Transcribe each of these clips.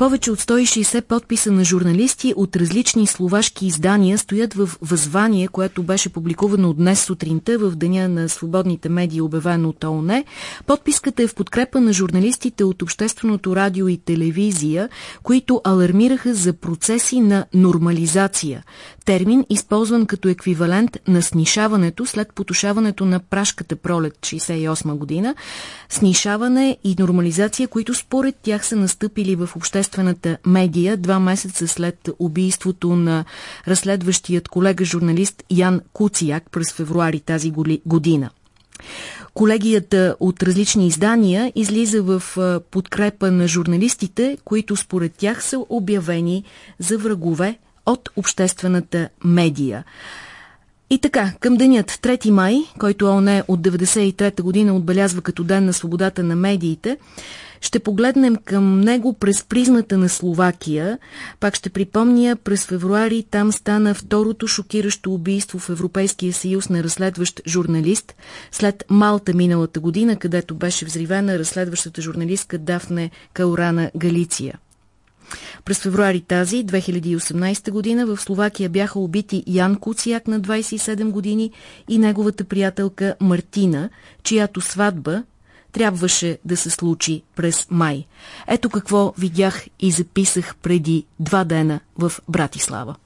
Повече от 160 подписа на журналисти от различни словашки издания стоят в възвание, което беше публикувано днес сутринта в Деня на свободните медии, обявено от ООН. Подписката е в подкрепа на журналистите от Общественото радио и телевизия, които алармираха за процеси на нормализация. Термин, използван като еквивалент на снишаването след потушаването на прашката пролет 68 година. Снишаване и нормализация, които според тях са настъпили в общественото обществената медия два месеца след убийството на разследващият колега журналист Ян Куцияк през февруари тази година. Колегията от различни издания излиза в подкрепа на журналистите, които според тях са обявени за врагове от обществената медия. И така, към денят 3 май, който ОНЕ от 1993 година отбелязва като ден на свободата на медиите, ще погледнем към него през призмата на Словакия. Пак ще припомня, през февруари там стана второто шокиращо убийство в Европейския съюз на разследващ журналист след Малта миналата година, където беше взривена разследващата журналистка Дафне Каурана Галиция. През февруари тази, 2018 година, в Словакия бяха убити Ян Куцияк на 27 години и неговата приятелка Мартина, чиято сватба трябваше да се случи през май. Ето какво видях и записах преди два дена в Братислава.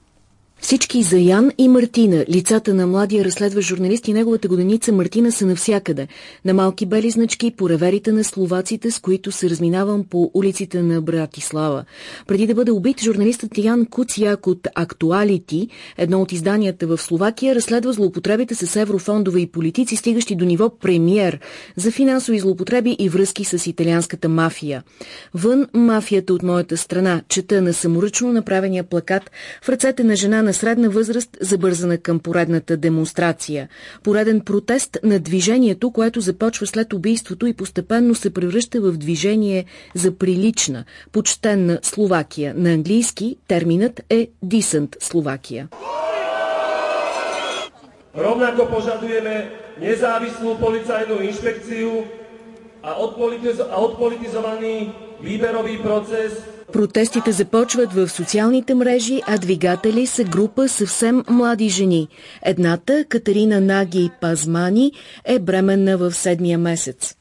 Всички за Ян и Мартина, лицата на младия разследващ журналист и неговата годеница Мартина са навсякъде. На малки бели значки по реверите на словаците, с които се разминавам по улиците на Братислава. Преди да бъде убит, журналистът Ян Куцяк от Актуалити, едно от изданията в Словакия, разследва злоупотребите с еврофондове и политици, стигащи до ниво премьер за финансови злоупотреби и връзки с италианската мафия. Вън мафията от моята страна, чета на саморъчно направения плакат в ръцете на жена на средна възраст, забързана към поредната демонстрация. Пореден протест на движението, което започва след убийството и постепенно се превръща в движение за прилична, почтенна Словакия. На английски терминът е Decent Словакия. Rovnako požadujeme nezávislú policajnú inšpekciu a odpolitizovaný výberový proces Протестите започват в социалните мрежи, а двигатели са група съвсем млади жени. Едната, Катерина Наги Пазмани, е бременна в седмия месец.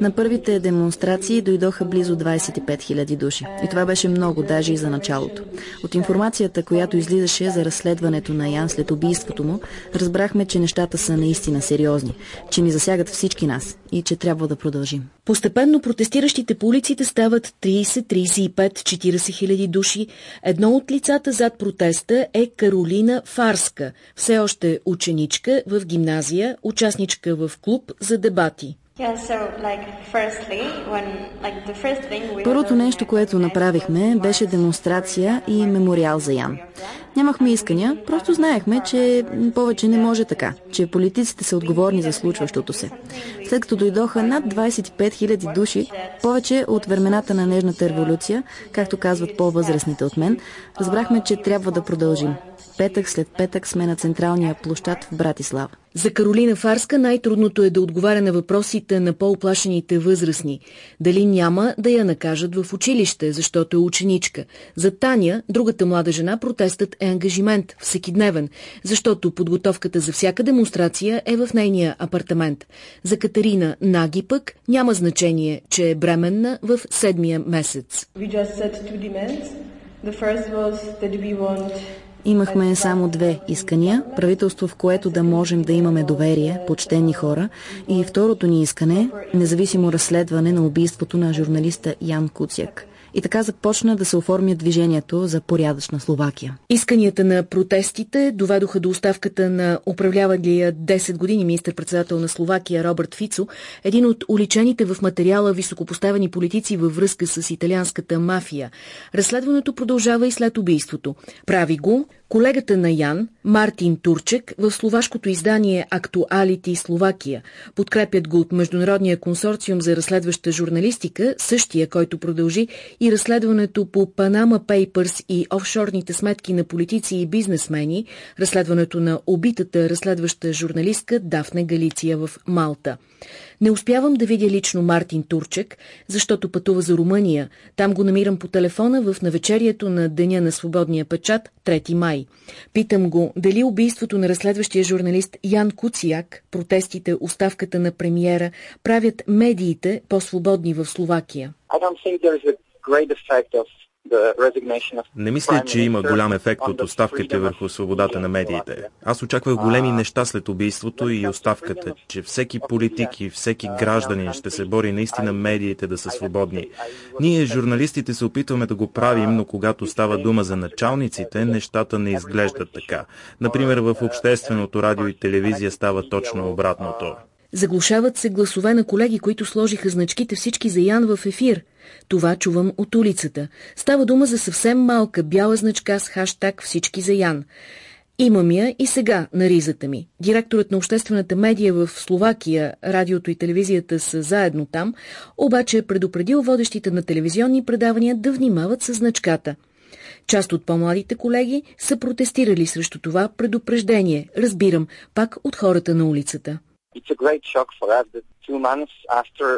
На първите демонстрации дойдоха близо 25 000 души. И това беше много, даже и за началото. От информацията, която излизаше за разследването на Ян след убийството му, разбрахме, че нещата са наистина сериозни, че ни засягат всички нас и че трябва да продължим. Постепенно протестиращите по улиците стават 30, 35, 40 хиляди души. Едно от лицата зад протеста е Каролина Фарска, все още ученичка в гимназия участничка в клуб за дебати. Първото нещо, което направихме, беше демонстрация и мемориал за Ян. Нямахме искания, просто знаехме, че повече не може така, че политиците са отговорни за случващото се. След като дойдоха над 25 000 души, повече от времената на нежната революция, както казват по-възрастните от мен, разбрахме, че трябва да продължим. Петък след петък сме на централния площад в Братислава. За Каролина Фарска най-трудното е да отговаря на въпросите на по-оплашените възрастни. Дали няма да я накажат в училище, защото е ученичка. За Таня, другата млада жена, протестът е ангажимент, всекидневен, защото подготовката за всяка демонстрация е в нейния апартамент. За Катерина Наги пък няма значение, че е бременна в седмия месец. Имахме само две искания. Правителство, в което да можем да имаме доверие, почтени хора. И второто ни искане – независимо разследване на убийството на журналиста Ян Куцяк. И така започна да се оформя движението за порядъчна Словакия. Исканията на протестите доведоха до оставката на управлявалия 10 години министър-председател на Словакия Робърт Фицо, един от уличените в материала високопоставени политици във връзка с италианската мафия. Разследването продължава и след убийството. Прави го Колегата на Ян, Мартин Турчек, в словашкото издание Актуалити Словакия подкрепят го от Международния консорциум за разследваща журналистика, същия, който продължи и разследването по Panama Papers и офшорните сметки на политици и бизнесмени, разследването на убитата разследваща журналистка Дафне Галиция в Малта. Не успявам да видя лично Мартин Турчек, защото пътува за Румъния. Там го намирам по телефона в навечерието на Деня на свободния печат, 3 май. Питам го дали убийството на разследващия журналист Ян Куцияк, протестите, оставката на премиера правят медиите по-свободни в Словакия. Не мисля, че има голям ефект от оставките върху свободата на медиите. Аз очаквах големи неща след убийството и оставката, че всеки политик и всеки гражданин ще се бори наистина медиите да са свободни. Ние, журналистите, се опитваме да го правим, но когато става дума за началниците, нещата не изглеждат така. Например, в общественото радио и телевизия става точно обратното. Заглушават се гласове на колеги, които сложиха значките всички за Ян в ефир. Това чувам от улицата. Става дума за съвсем малка бяла значка с хаштаг всички за Ян. Имам я и сега на ризата ми. Директорът на обществената медия в Словакия, радиото и телевизията са заедно там, обаче е предупредил водещите на телевизионни предавания да внимават с значката. Част от по-младите колеги са протестирали срещу това предупреждение, разбирам, пак от хората на улицата.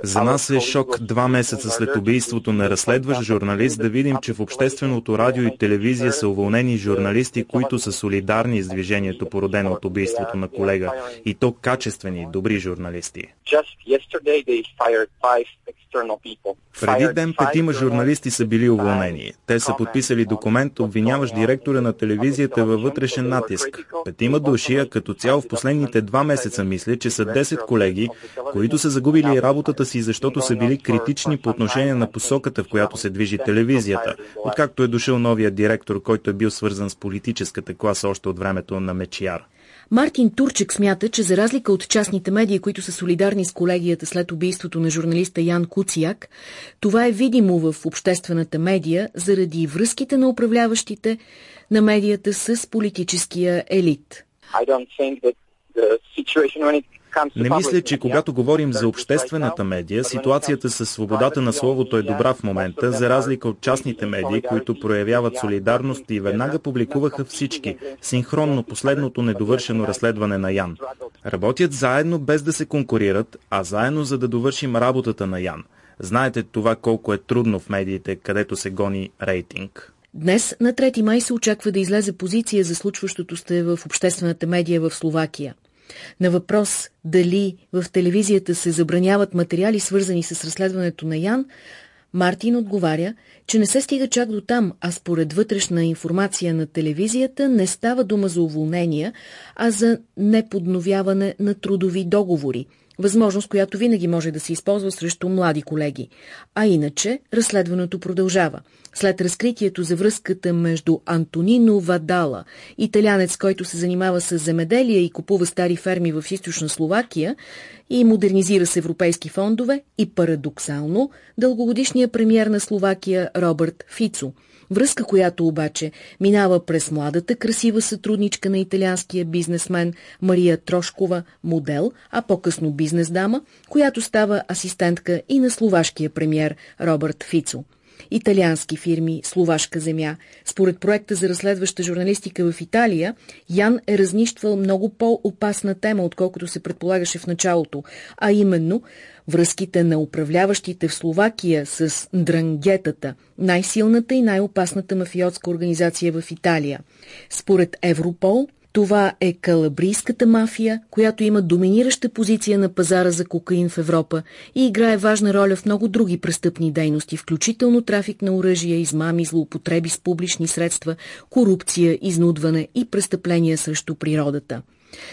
За нас е шок два месеца след убийството на разследващ журналист да видим, че в общественото радио и телевизия са уволнени журналисти, които са солидарни с движението, породено от убийството на колега, и то качествени, добри журналисти. Преди ден петима журналисти са били уволнени. Те са подписали документ, обвиняващ директора на телевизията във вътрешен натиск. Петима души, а като цяло в последните два месеца мисля, че са 10 колеги, които са загубили работата си, защото са били критични по отношение на посоката, в която се движи телевизията, откакто е дошъл новия директор, който е бил свързан с политическата класа още от времето на Мечияр. Мартин Турчек смята, че за разлика от частните медии, които са солидарни с колегията след убийството на журналиста Ян Куцияк, това е видимо в обществената медия заради връзките на управляващите на медията с политическия елит. Не мисля, че когато говорим за обществената медия, ситуацията с свободата на словото е добра в момента, за разлика от частните медии, които проявяват солидарност и веднага публикуваха всички, синхронно последното недовършено разследване на Ян. Работят заедно без да се конкурират, а заедно за да довършим работата на Ян. Знаете това колко е трудно в медиите, където се гони рейтинг. Днес, на 3 май, се очаква да излезе позиция за случващото сте в обществената медия в Словакия. На въпрос дали в телевизията се забраняват материали, свързани с разследването на Ян, Мартин отговаря, че не се стига чак до там, а според вътрешна информация на телевизията не става дума за уволнения, а за неподновяване на трудови договори – Възможност, която винаги може да се използва срещу млади колеги. А иначе разследването продължава. След разкритието за връзката между Антонино Вадала, италянец, който се занимава с земеделие и купува стари ферми в източна Словакия и модернизира с европейски фондове, и парадоксално дългогодишният премьер на Словакия Робърт Фицо – Връзка, която обаче минава през младата красива сътрудничка на италианския бизнесмен Мария Трошкова, модел, а по-късно бизнес дама, която става асистентка и на словашкия премьер Робърт Фицо италиански фирми, словашка земя. Според проекта за разследваща журналистика в Италия, Ян е разнищвал много по-опасна тема, отколкото се предполагаше в началото, а именно връзките на управляващите в Словакия с Дрангетата, най-силната и най-опасната мафиотска организация в Италия. Според Европол, това е калабрийската мафия, която има доминираща позиция на пазара за кокаин в Европа и играе важна роля в много други престъпни дейности, включително трафик на оръжия, измами, злоупотреби с публични средства, корупция, изнудване и престъпления срещу природата.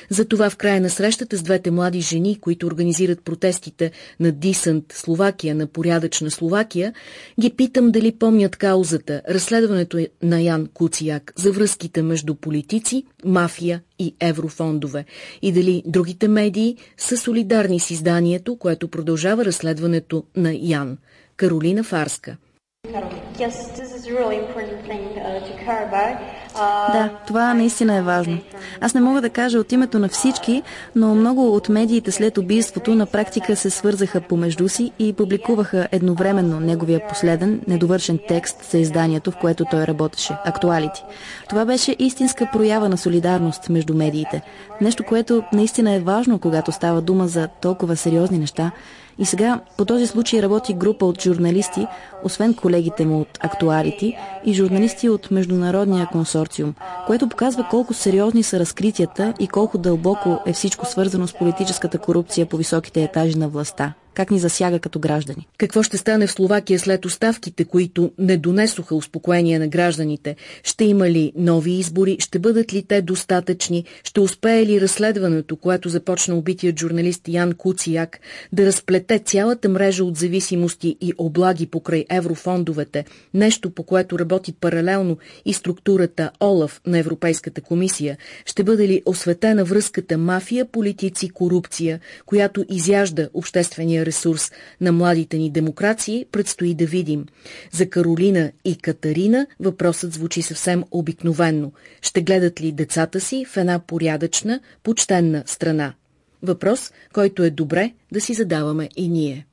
Затова в края на срещата с двете млади жени, които организират протестите на Дисънт Словакия, на порядъчна Словакия, ги питам дали помнят каузата, разследването на Ян Куцияк за връзките между политици, мафия и еврофондове и дали другите медии са солидарни с изданието, което продължава разследването на Ян. Каролина Фарска. Да, това наистина е важно. Аз не мога да кажа от името на всички, но много от медиите след убийството на практика се свързаха помежду си и публикуваха едновременно неговия последен, недовършен текст за изданието, в което той работеше – Актуалити. Това беше истинска проява на солидарност между медиите. Нещо, което наистина е важно, когато става дума за толкова сериозни неща и сега по този случай работи група от журналисти, освен колегите му от актуалити и журналисти от Международния консорциум, което показва колко сериозни са разкритията и колко дълбоко е всичко свързано с политическата корупция по високите етажи на властта как ни засяга като граждани. Какво ще стане в Словакия след оставките, които не донесоха успокоение на гражданите? Ще има ли нови избори? Ще бъдат ли те достатъчни? Ще успее ли разследването, което започна убитият журналист Ян Куцияк, да разплете цялата мрежа от зависимости и облаги покрай еврофондовете, нещо по което работи паралелно и структурата ОЛАФ на Европейската комисия? Ще бъде ли осветена връзката мафия, политици, корупция, която изяжда обществения ресурс на младите ни демокрации, предстои да видим. За Каролина и Катарина въпросът звучи съвсем обикновенно. Ще гледат ли децата си в една порядъчна, почтенна страна? Въпрос, който е добре да си задаваме и ние.